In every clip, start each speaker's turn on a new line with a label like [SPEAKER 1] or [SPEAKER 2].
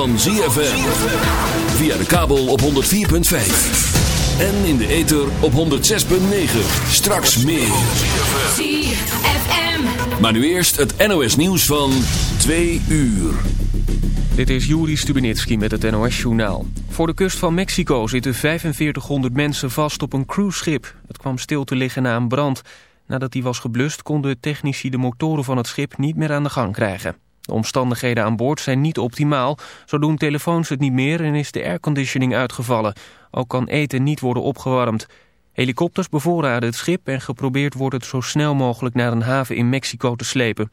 [SPEAKER 1] van ZFM. Via de kabel op 104.5. En in de ether op 106.9. Straks meer.
[SPEAKER 2] ZFM.
[SPEAKER 1] Maar nu eerst het NOS nieuws van 2 uur.
[SPEAKER 3] Dit is Juri Stubenitski met het NOS-journaal. Voor de kust van Mexico zitten 4500 mensen vast op een cruiseschip. Het kwam stil te liggen na een brand. Nadat die was geblust konden technici de motoren van het schip niet meer aan de gang krijgen. De omstandigheden aan boord zijn niet optimaal. Zo doen telefoons het niet meer en is de airconditioning uitgevallen. Ook kan eten niet worden opgewarmd. Helikopters bevoorraden het schip en geprobeerd wordt het zo snel mogelijk naar een haven in Mexico te slepen.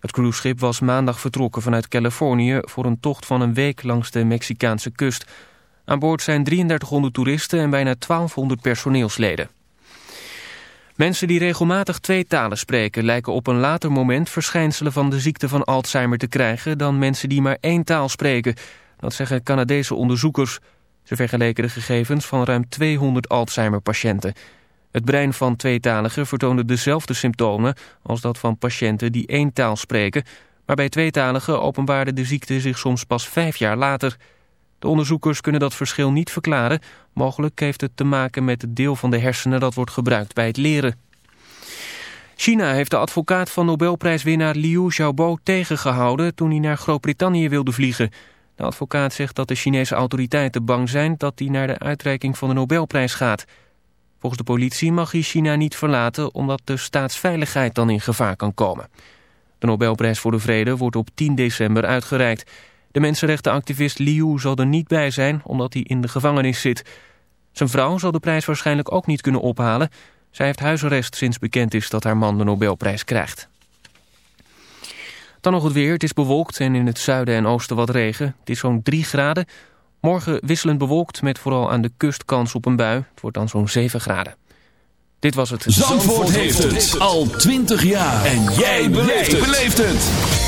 [SPEAKER 3] Het cruiseschip was maandag vertrokken vanuit Californië voor een tocht van een week langs de Mexicaanse kust. Aan boord zijn 3300 toeristen en bijna 1200 personeelsleden. Mensen die regelmatig twee talen spreken lijken op een later moment verschijnselen van de ziekte van Alzheimer te krijgen dan mensen die maar één taal spreken. Dat zeggen Canadese onderzoekers. Ze vergeleken de gegevens van ruim 200 Alzheimer-patiënten. Het brein van tweetaligen vertoonde dezelfde symptomen als dat van patiënten die één taal spreken, maar bij tweetaligen openbaarde de ziekte zich soms pas vijf jaar later. De onderzoekers kunnen dat verschil niet verklaren. Mogelijk heeft het te maken met het deel van de hersenen dat wordt gebruikt bij het leren. China heeft de advocaat van Nobelprijswinnaar Liu Xiaobo tegengehouden toen hij naar Groot-Brittannië wilde vliegen. De advocaat zegt dat de Chinese autoriteiten bang zijn dat hij naar de uitreiking van de Nobelprijs gaat. Volgens de politie mag hij China niet verlaten omdat de staatsveiligheid dan in gevaar kan komen. De Nobelprijs voor de Vrede wordt op 10 december uitgereikt. De mensenrechtenactivist Liu zal er niet bij zijn omdat hij in de gevangenis zit. Zijn vrouw zal de prijs waarschijnlijk ook niet kunnen ophalen. Zij heeft huisarrest sinds bekend is dat haar man de Nobelprijs krijgt. Dan nog het weer. Het is bewolkt en in het zuiden en oosten wat regen. Het is zo'n 3 graden. Morgen wisselend bewolkt met vooral aan de kust kans op een bui. Het wordt dan zo'n 7 graden. Dit was het.
[SPEAKER 1] Zandvoort heeft het al 20 jaar. En jij beleeft het.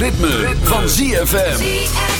[SPEAKER 4] Ritme, van ZFM.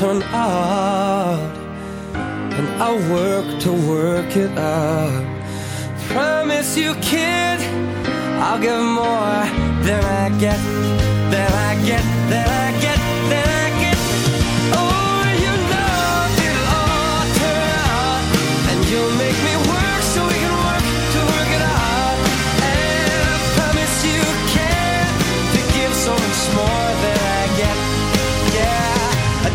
[SPEAKER 5] turn out. And I'll work to work it out. Promise you, kid, I'll give more than I get,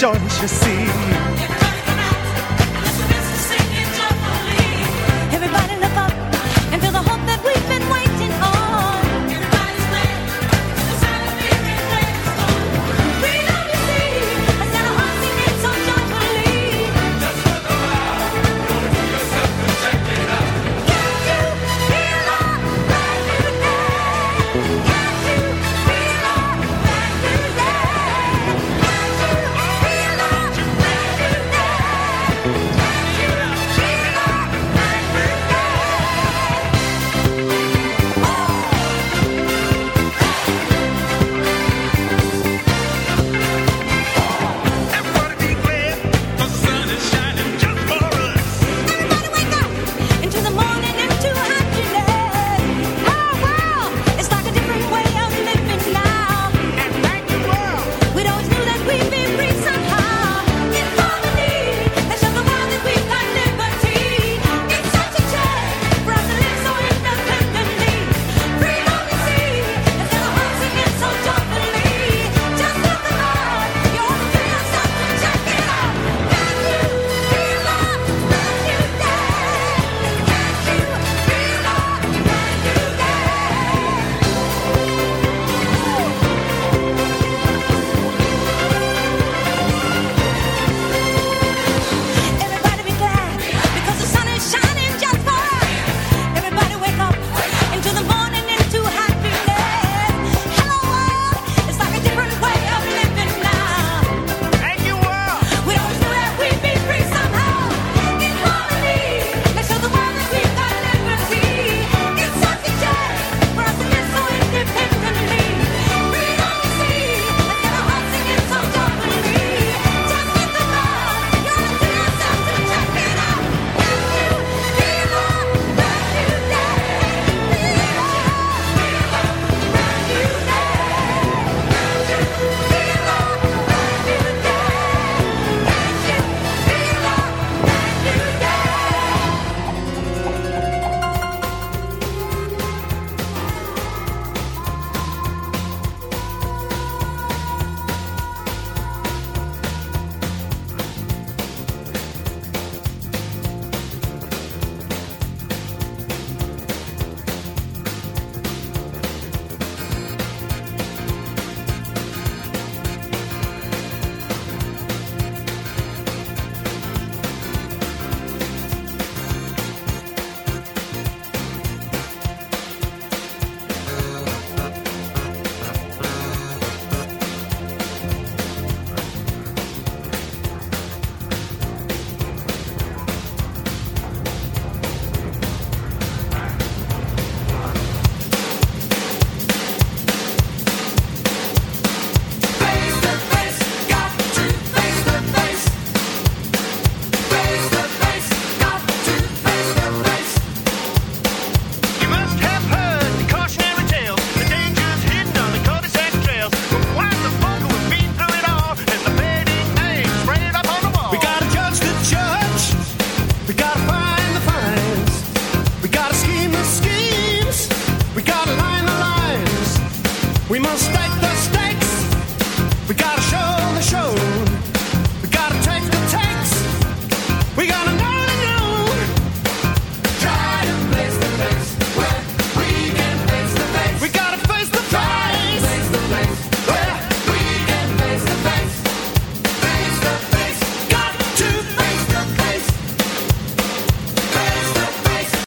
[SPEAKER 6] don't you?